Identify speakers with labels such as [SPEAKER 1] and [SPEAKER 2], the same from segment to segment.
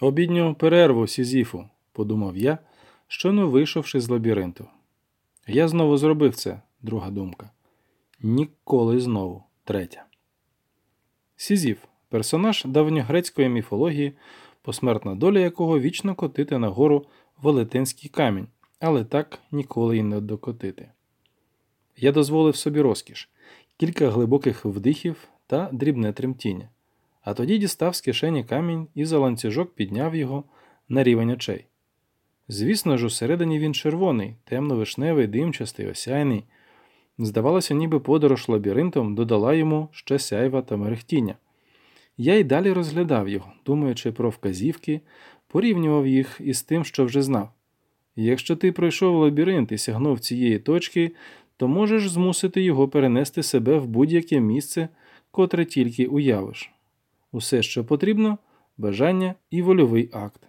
[SPEAKER 1] Обідню перерву Сізіфу, подумав я, щойно вийшовши з лабіринту. Я знову зробив це, друга думка. Ніколи знову, третя. Сізіф персонаж давньогрецької міфології, посмертна доля якого вічно котити нагору велетенський камінь, але так ніколи й не докотити. Я дозволив собі розкіш, кілька глибоких вдихів та дрібне тремтіння, а тоді дістав з кишені камінь і за ланцюжок підняв його на рівень очей. Звісно ж, усередині він червоний, темно-вишневий, димчастий, осяйний. Здавалося, ніби подорож лабіринтом додала йому ще сяйва та мерехтіння. Я й далі розглядав його, думаючи про вказівки, порівнював їх із тим, що вже знав. Якщо ти пройшов лабіринт і сягнув цієї точки, то можеш змусити його перенести себе в будь-яке місце, котре тільки уявиш. Усе, що потрібно, бажання і вольовий акт.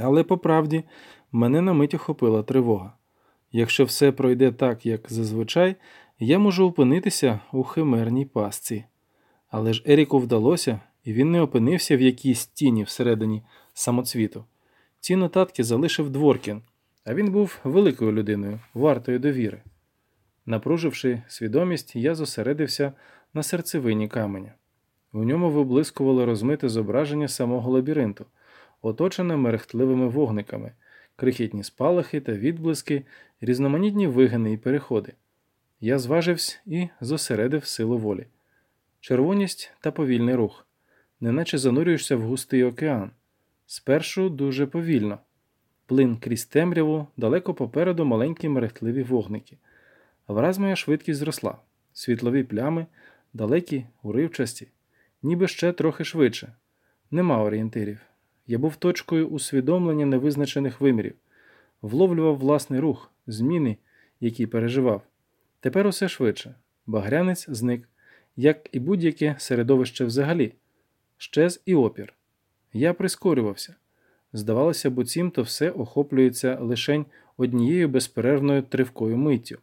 [SPEAKER 1] Але по правді мене на мить охопила тривога. Якщо все пройде так, як зазвичай, я можу опинитися у химерній пастці. Але ж Еріку вдалося, і він не опинився в якійсь тіні всередині самоцвіту. Ці нотатки залишив Дворкін, а він був великою людиною, вартою довіри. Напруживши свідомість, я зосередився на серцевині каменя. У ньому виблискувало розмите зображення самого лабіринту, оточене мерехтливими вогниками, крихітні спалахи та відблиски, різноманітні вигини і переходи. Я зважився і зосередив силу волі. Червоність та повільний рух, неначе занурюєшся в густий океан. Спершу дуже повільно, плин крізь темряву, далеко попереду маленькі мерехтливі вогники. Враз моя швидкість зросла, світлові плями, далекі, уривчасті, ніби ще трохи швидше. Нема орієнтирів. Я був точкою усвідомлення невизначених вимірів, вловлював власний рух, зміни, які переживав. Тепер усе швидше. Багрянець зник, як і будь-яке середовище взагалі, щез і опір. Я прискорювався. Здавалося, буцімто все охоплюється лишень однією безперервною тривкою миттю.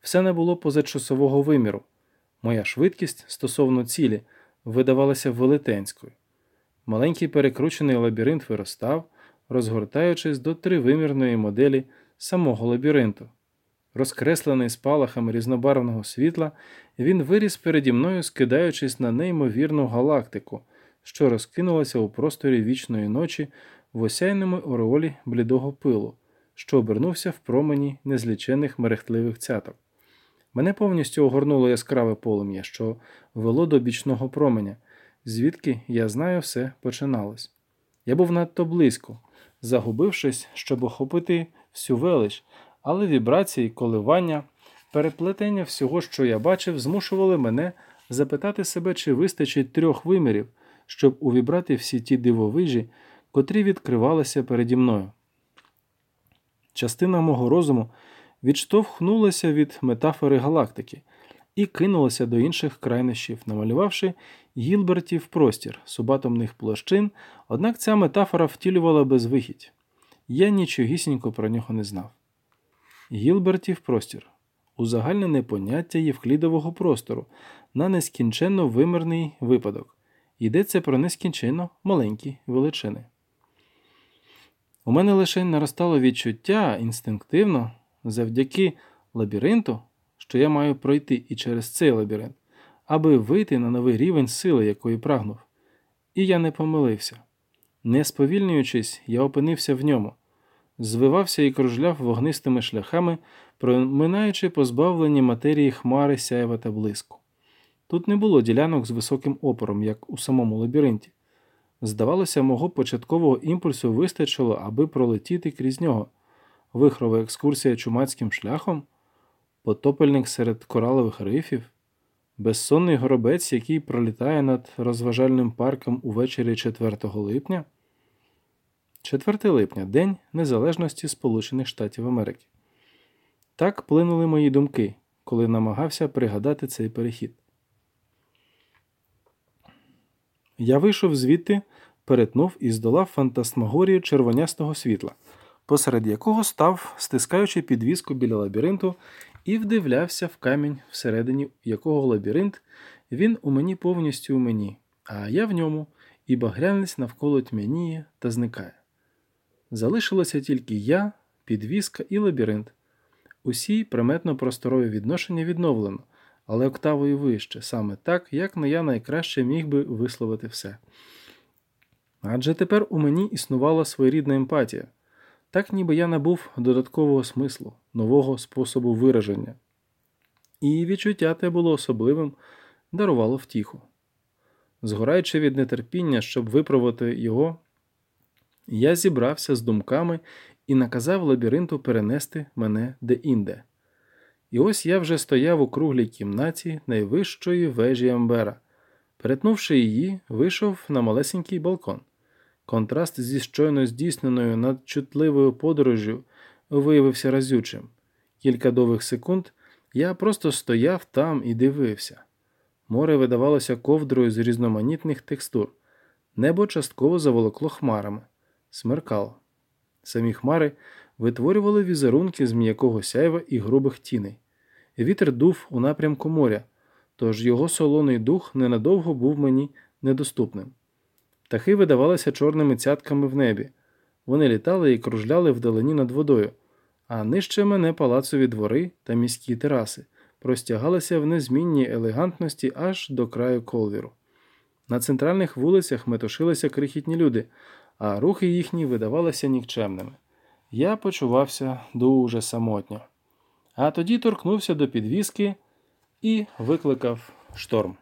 [SPEAKER 1] Все не було позачасового виміру. Моя швидкість стосовно цілі видавалася велетенською. Маленький перекручений лабіринт виростав, розгортаючись до тривимірної моделі самого лабіринту. Розкреслений спалахами різнобарвного світла, він виріс переді мною, скидаючись на неймовірну галактику, що розкинулася у просторі вічної ночі в осяйному ореолі блідого пилу, що обернувся в промені незлічених мерехтливих цяток. Мене повністю огорнуло яскраве полум'я, що вело до бічного променя, звідки я знаю, все починалось. Я був надто близько, загубившись, щоб охопити всю велич, але вібрації, коливання, переплетення всього, що я бачив, змушували мене запитати себе, чи вистачить трьох вимірів, щоб увібрати всі ті дивовижі, котрі відкривалися переді мною. Частина мого розуму відштовхнулася від метафори галактики і кинулася до інших крайнощів, намалювавши Гілбертів простір субатомних площин, однак ця метафора втілювала безвихідь. Я нічогісінько про нього не знав. Гілбертів простір узагальнене поняття євклідового простору на нескінченно вимірний випадок. Йдеться про нескінченно маленькі величини. У мене лише наростало відчуття інстинктивно, завдяки лабіринту, що я маю пройти і через цей лабіринт, аби вийти на новий рівень сили, якої прагнув. І я не помилився. Не сповільнюючись, я опинився в ньому, звивався і кружляв вогнистими шляхами, проминаючи позбавлені матерії хмари сяєва та блиску. Тут не було ділянок з високим опором, як у самому лабіринті. Здавалося, мого початкового імпульсу вистачило, аби пролетіти крізь нього. Вихрова екскурсія чумацьким шляхом, потопельник серед коралових рифів, безсонний горобець, який пролітає над розважальним парком увечері 4 липня. 4 липня День Незалежності Сполучених Штатів Америки. Так плинули мої думки, коли намагався пригадати цей перехід. Я вийшов звідти, перетнув і здолав фантасмагорію червонястого світла, посеред якого став, стискаючи підвіску біля лабіринту, і вдивлявся в камінь, всередині якого лабіринт він у мені повністю у мені, а я в ньому, і багрянець навколо тьмяніє та зникає. Залишилося тільки я, підвіска і лабіринт. Усі приметно просторові відношення відновлено, але октавою вище, саме так, як не я найкраще міг би висловити все. Адже тепер у мені існувала своєрідна емпатія, так ніби я набув додаткового смислу, нового способу вираження. І відчуття те було особливим, дарувало втіху. Згораючи від нетерпіння, щоб виправити його, я зібрався з думками і наказав лабіринту перенести мене де-інде. І ось я вже стояв у круглій кімнаті найвищої вежі Амбера. Перетнувши її, вийшов на малесенький балкон. Контраст зі щойно здійсненою надчутливою подорожю виявився разючим. Кілька довгих секунд я просто стояв там і дивився. Море видавалося ковдрою з різноманітних текстур, небо частково заволокло хмарами, смеркало. Самі хмари витворювали візерунки з м'якого сяйва і грубих тіней. Вітер дув у напрямку моря, тож його солоний дух ненадовго був мені недоступним. Птахи видавалися чорними цятками в небі. Вони літали і кружляли вдалині над водою, а нижче мене палацові двори та міські тераси простягалися в незмінній елегантності аж до краю колвіру. На центральних вулицях метушилися крихітні люди, а рухи їхні видавалися нікчемними. Я почувався дуже самотньо. А тоді торкнувся до підвіски і викликав шторм.